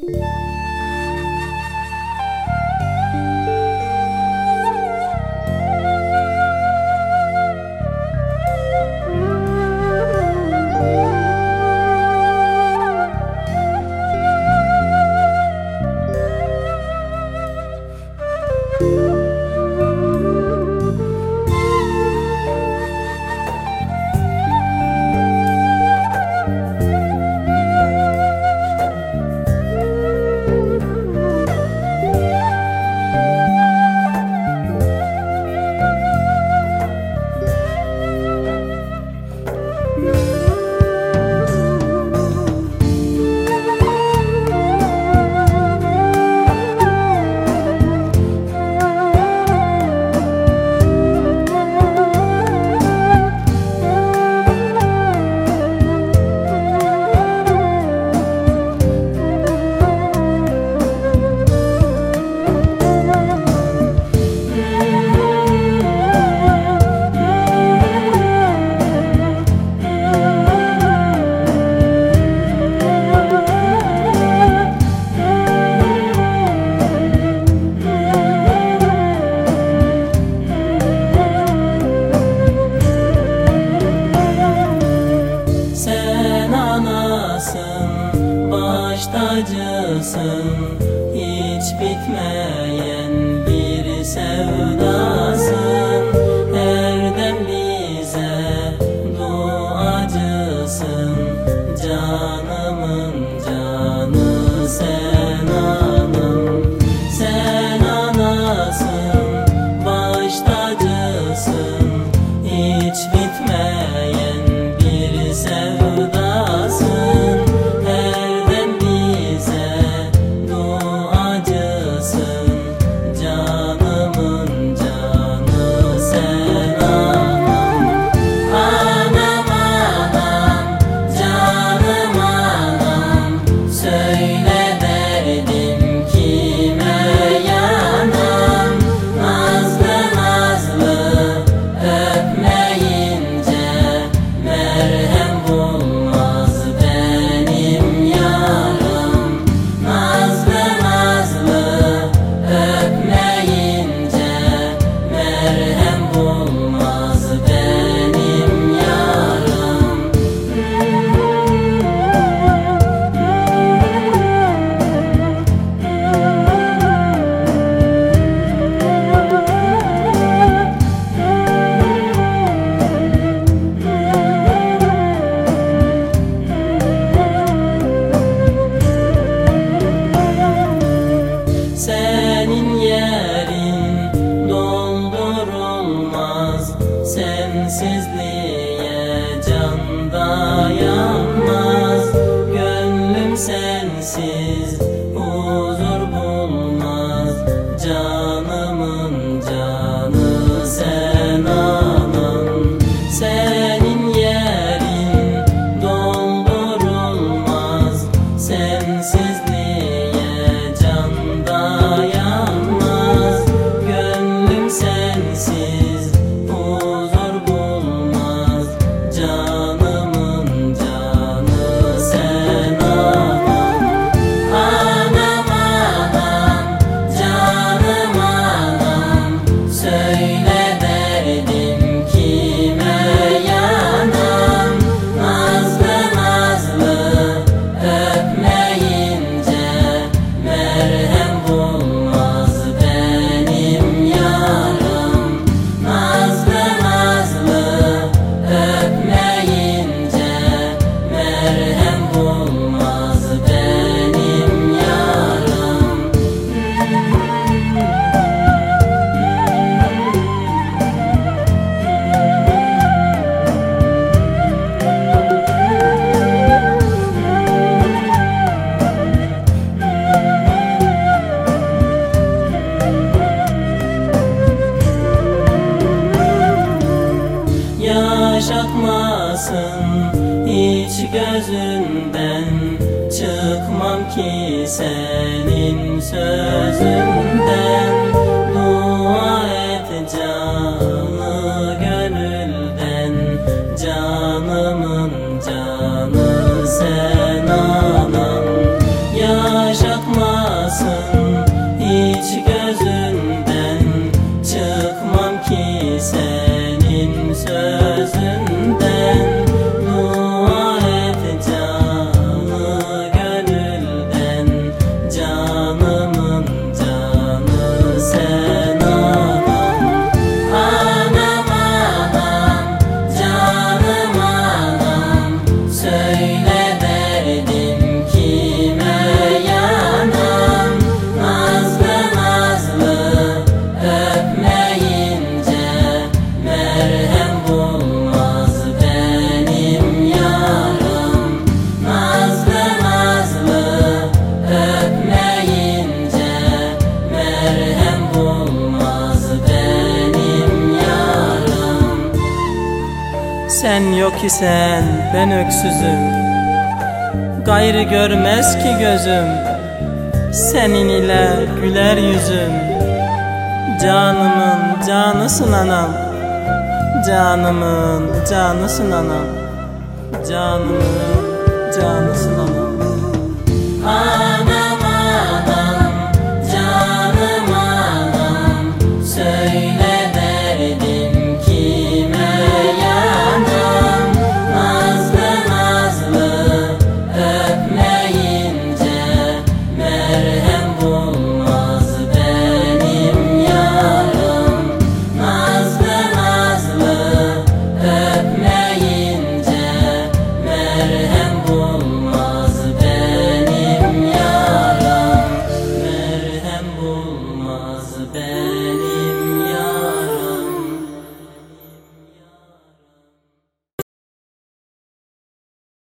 Sen Hiç bitmeyen bir sevdasın since senin Sen yok isen ben öksüzüm. Gayrı görmez ki gözüm Senin ile güler yüzüm. Canımın canısın anam Canımın canısın anam Canımın canısın anam